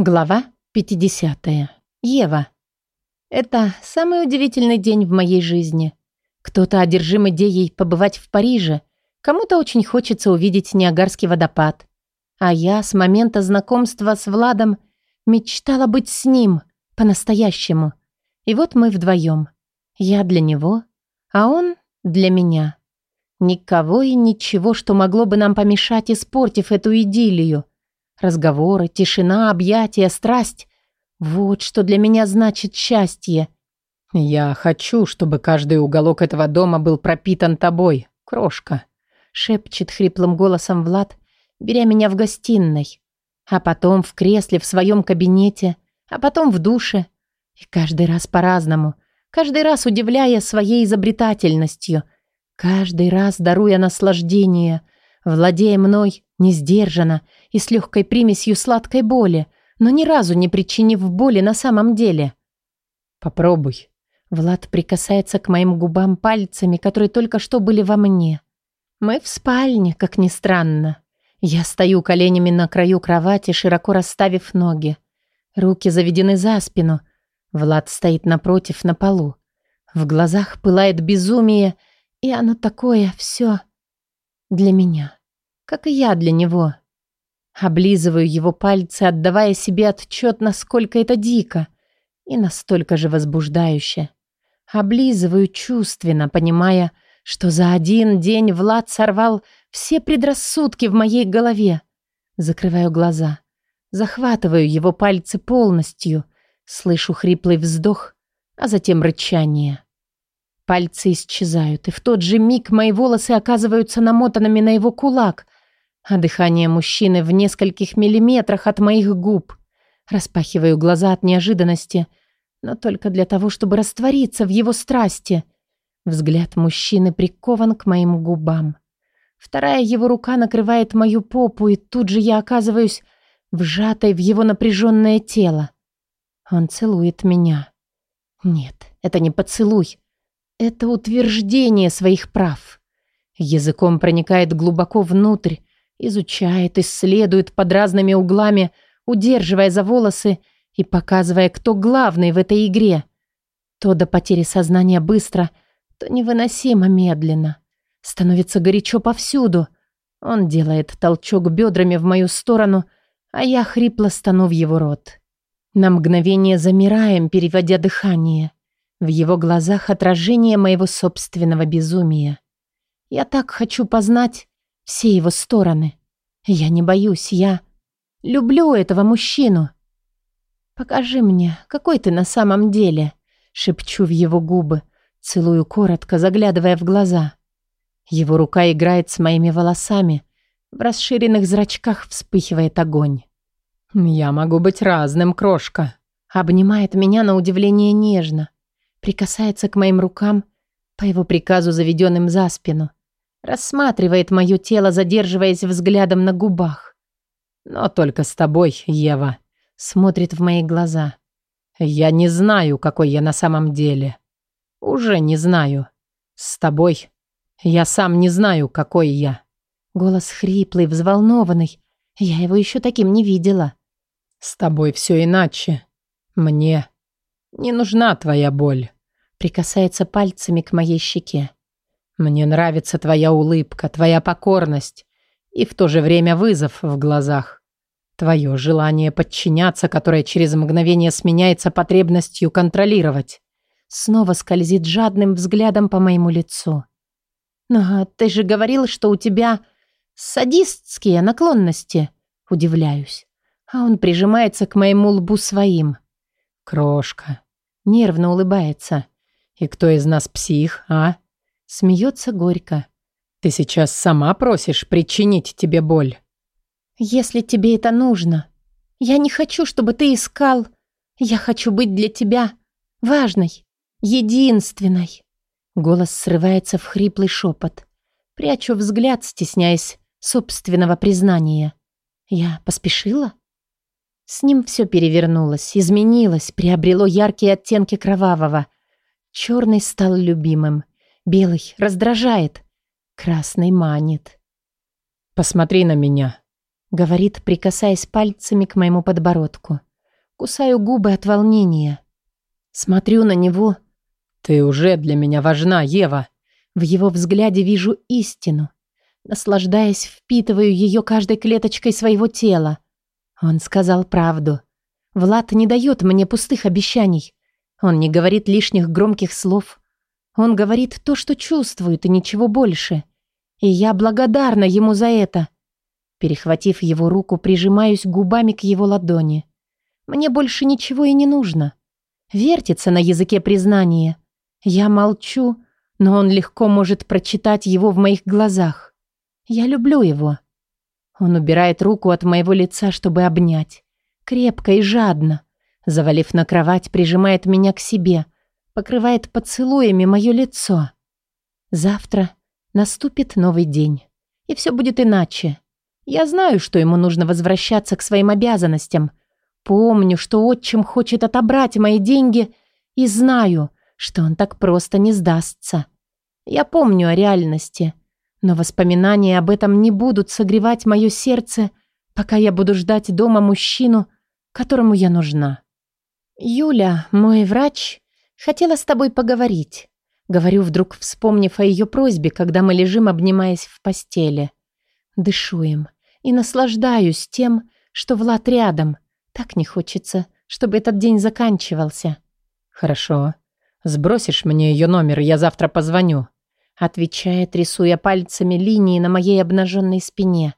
Глава 50. Ева. Это самый удивительный день в моей жизни. Кто-то одержим идеей побывать в Париже, кому-то очень хочется увидеть Ниагарский водопад. А я с момента знакомства с Владом мечтала быть с ним по-настоящему. И вот мы вдвоем. Я для него, а он для меня. Никого и ничего, что могло бы нам помешать, испортив эту идиллию. Разговоры, тишина, объятия, страсть. Вот что для меня значит счастье. Я хочу, чтобы каждый уголок этого дома был пропитан тобой, крошка, шепчет хриплым голосом Влад, беря меня в гостиной, а потом в кресле в своем кабинете, а потом в душе. И каждый раз по-разному, каждый раз удивляя своей изобретательностью, каждый раз даруя наслаждение, владея мной не сдержанно, и с легкой примесью сладкой боли, но ни разу не причинив боли на самом деле. «Попробуй». Влад прикасается к моим губам пальцами, которые только что были во мне. Мы в спальне, как ни странно. Я стою коленями на краю кровати, широко расставив ноги. Руки заведены за спину. Влад стоит напротив, на полу. В глазах пылает безумие, и оно такое все для меня, как и я для него. Облизываю его пальцы, отдавая себе отчет, насколько это дико и настолько же возбуждающе. Облизываю чувственно, понимая, что за один день Влад сорвал все предрассудки в моей голове. Закрываю глаза. Захватываю его пальцы полностью. Слышу хриплый вздох, а затем рычание. Пальцы исчезают, и в тот же миг мои волосы оказываются намотанными на его кулак — а дыхание мужчины в нескольких миллиметрах от моих губ. Распахиваю глаза от неожиданности, но только для того, чтобы раствориться в его страсти. Взгляд мужчины прикован к моим губам. Вторая его рука накрывает мою попу, и тут же я оказываюсь вжатой в его напряженное тело. Он целует меня. Нет, это не поцелуй. Это утверждение своих прав. Языком проникает глубоко внутрь, Изучает, исследует под разными углами, удерживая за волосы и показывая, кто главный в этой игре. То до потери сознания быстро, то невыносимо медленно. Становится горячо повсюду. Он делает толчок бедрами в мою сторону, а я хрипло стану в его рот. На мгновение замираем, переводя дыхание. В его глазах отражение моего собственного безумия. Я так хочу познать, все его стороны. Я не боюсь, я люблю этого мужчину. «Покажи мне, какой ты на самом деле?» Шепчу в его губы, целую коротко, заглядывая в глаза. Его рука играет с моими волосами, в расширенных зрачках вспыхивает огонь. «Я могу быть разным, крошка», обнимает меня на удивление нежно, прикасается к моим рукам, по его приказу заведенным за спину, Рассматривает мое тело, задерживаясь взглядом на губах. «Но только с тобой, Ева», — смотрит в мои глаза. «Я не знаю, какой я на самом деле. Уже не знаю. С тобой я сам не знаю, какой я». Голос хриплый, взволнованный. Я его еще таким не видела. «С тобой все иначе. Мне не нужна твоя боль», — прикасается пальцами к моей щеке. Мне нравится твоя улыбка, твоя покорность и в то же время вызов в глазах. Твое желание подчиняться, которое через мгновение сменяется потребностью контролировать. Снова скользит жадным взглядом по моему лицу. «Но ты же говорил, что у тебя садистские наклонности», — удивляюсь. А он прижимается к моему лбу своим. «Крошка», — нервно улыбается. «И кто из нас псих, а?» Смеется горько. «Ты сейчас сама просишь причинить тебе боль». «Если тебе это нужно. Я не хочу, чтобы ты искал. Я хочу быть для тебя важной, единственной». Голос срывается в хриплый шепот. Прячу взгляд, стесняясь собственного признания. «Я поспешила?» С ним все перевернулось, изменилось, приобрело яркие оттенки кровавого. Черный стал любимым — Белый раздражает, красный манит. «Посмотри на меня», — говорит, прикасаясь пальцами к моему подбородку. Кусаю губы от волнения. Смотрю на него. «Ты уже для меня важна, Ева!» В его взгляде вижу истину. Наслаждаясь, впитываю ее каждой клеточкой своего тела. Он сказал правду. Влад не дает мне пустых обещаний. Он не говорит лишних громких слов. Он говорит то, что чувствует, и ничего больше. И я благодарна ему за это. Перехватив его руку, прижимаюсь губами к его ладони. Мне больше ничего и не нужно. Вертится на языке признание. Я молчу, но он легко может прочитать его в моих глазах. Я люблю его. Он убирает руку от моего лица, чтобы обнять. Крепко и жадно. Завалив на кровать, прижимает меня к себе – покрывает поцелуями мое лицо. Завтра наступит новый день, и все будет иначе. Я знаю, что ему нужно возвращаться к своим обязанностям. Помню, что отчим хочет отобрать мои деньги, и знаю, что он так просто не сдастся. Я помню о реальности, но воспоминания об этом не будут согревать мое сердце, пока я буду ждать дома мужчину, которому я нужна. Юля, мой врач, Хотела с тобой поговорить. Говорю, вдруг вспомнив о ее просьбе, когда мы лежим, обнимаясь в постели. Дышу им и наслаждаюсь тем, что Влад рядом. Так не хочется, чтобы этот день заканчивался. Хорошо. Сбросишь мне ее номер, я завтра позвоню. Отвечает, рисуя пальцами линии на моей обнаженной спине.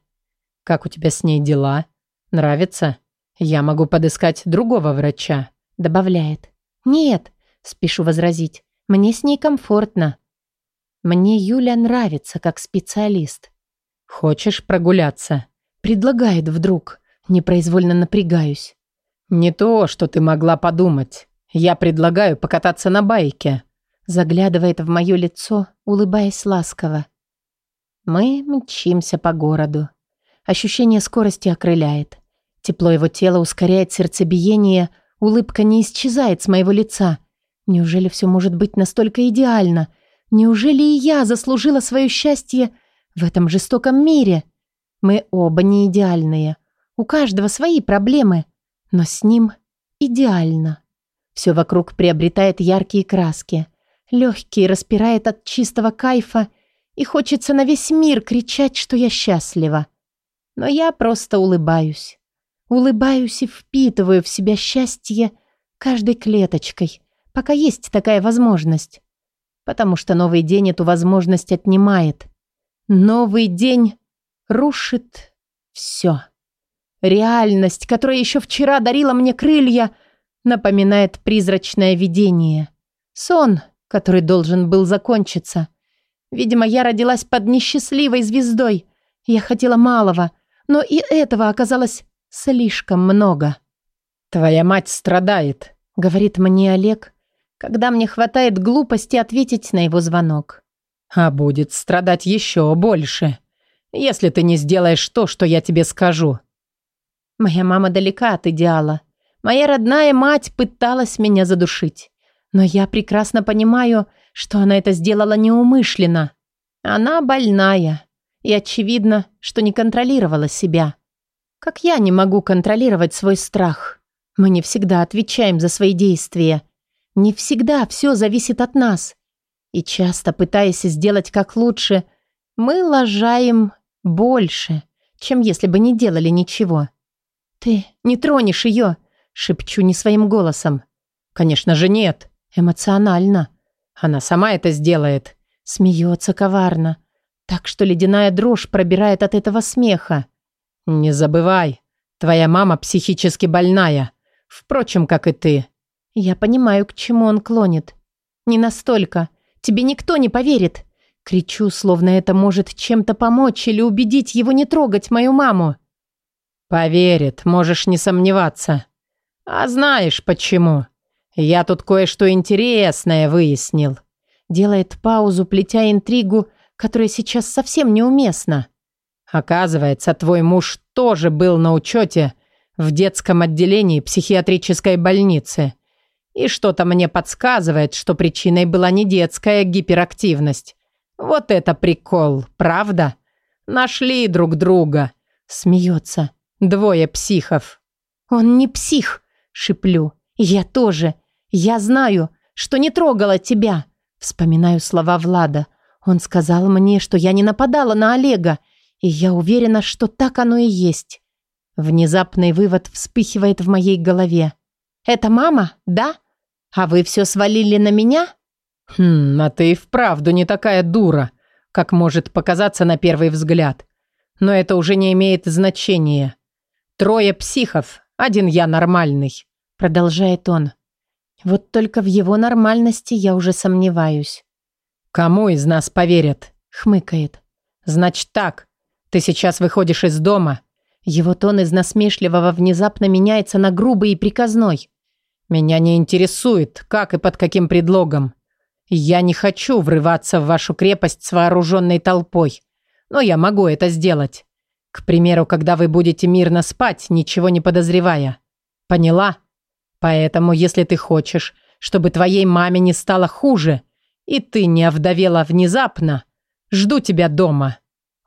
Как у тебя с ней дела? Нравится? Я могу подыскать другого врача. Добавляет. Нет, Спешу возразить. Мне с ней комфортно. Мне Юля нравится как специалист. Хочешь прогуляться? Предлагает вдруг. Непроизвольно напрягаюсь. Не то, что ты могла подумать. Я предлагаю покататься на байке. Заглядывает в мое лицо, улыбаясь ласково. Мы мчимся по городу. Ощущение скорости окрыляет. Тепло его тела ускоряет сердцебиение, улыбка не исчезает с моего лица — Неужели все может быть настолько идеально? Неужели и я заслужила свое счастье в этом жестоком мире? Мы оба не идеальные. У каждого свои проблемы, но с ним идеально. Все вокруг приобретает яркие краски. Легкий распирает от чистого кайфа, и хочется на весь мир кричать, что я счастлива. Но я просто улыбаюсь. Улыбаюсь и впитываю в себя счастье каждой клеточкой – пока есть такая возможность. Потому что новый день эту возможность отнимает. Новый день рушит все. Реальность, которая еще вчера дарила мне крылья, напоминает призрачное видение. Сон, который должен был закончиться. Видимо, я родилась под несчастливой звездой. Я хотела малого, но и этого оказалось слишком много. «Твоя мать страдает», — говорит мне Олег, когда мне хватает глупости ответить на его звонок. А будет страдать еще больше, если ты не сделаешь то, что я тебе скажу. Моя мама далека от идеала. Моя родная мать пыталась меня задушить. Но я прекрасно понимаю, что она это сделала неумышленно. Она больная. И очевидно, что не контролировала себя. Как я не могу контролировать свой страх? Мы не всегда отвечаем за свои действия. Не всегда все зависит от нас. И часто, пытаясь сделать как лучше, мы лажаем больше, чем если бы не делали ничего. «Ты не тронешь ее!» — шепчу не своим голосом. «Конечно же нет!» Эмоционально. «Она сама это сделает!» Смеется коварно. Так что ледяная дрожь пробирает от этого смеха. «Не забывай, твоя мама психически больная. Впрочем, как и ты. Я понимаю, к чему он клонит. Не настолько. Тебе никто не поверит. Кричу, словно это может чем-то помочь или убедить его не трогать мою маму. Поверит, можешь не сомневаться. А знаешь почему? Я тут кое-что интересное выяснил. Делает паузу, плетя интригу, которая сейчас совсем неуместна. Оказывается, твой муж тоже был на учете в детском отделении психиатрической больницы. И что-то мне подсказывает, что причиной была не детская гиперактивность. Вот это прикол, правда? Нашли друг друга. Смеется. Двое психов. Он не псих, шиплю. Я тоже. Я знаю, что не трогала тебя. Вспоминаю слова Влада. Он сказал мне, что я не нападала на Олега. И я уверена, что так оно и есть. Внезапный вывод вспыхивает в моей голове. «Это мама, да?» А вы все свалили на меня? Хм, а ты и вправду не такая дура, как может показаться на первый взгляд. Но это уже не имеет значения. Трое психов, один я нормальный, продолжает он. Вот только в его нормальности я уже сомневаюсь. Кому из нас поверят? хмыкает. Значит так, ты сейчас выходишь из дома. Его тон из насмешливого внезапно меняется на грубый и приказной. Меня не интересует, как и под каким предлогом. Я не хочу врываться в вашу крепость с вооруженной толпой, но я могу это сделать. К примеру, когда вы будете мирно спать, ничего не подозревая. Поняла? Поэтому, если ты хочешь, чтобы твоей маме не стало хуже, и ты не овдовела внезапно, жду тебя дома».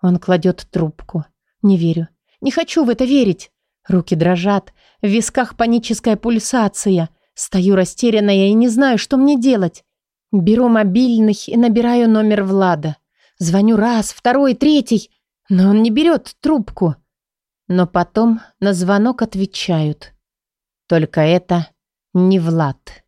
Он кладет трубку. «Не верю. Не хочу в это верить. Руки дрожат, в висках паническая пульсация. Стою растерянная и не знаю, что мне делать. Беру мобильный и набираю номер Влада. Звоню раз, второй, третий, но он не берет трубку. Но потом на звонок отвечают. Только это не Влад.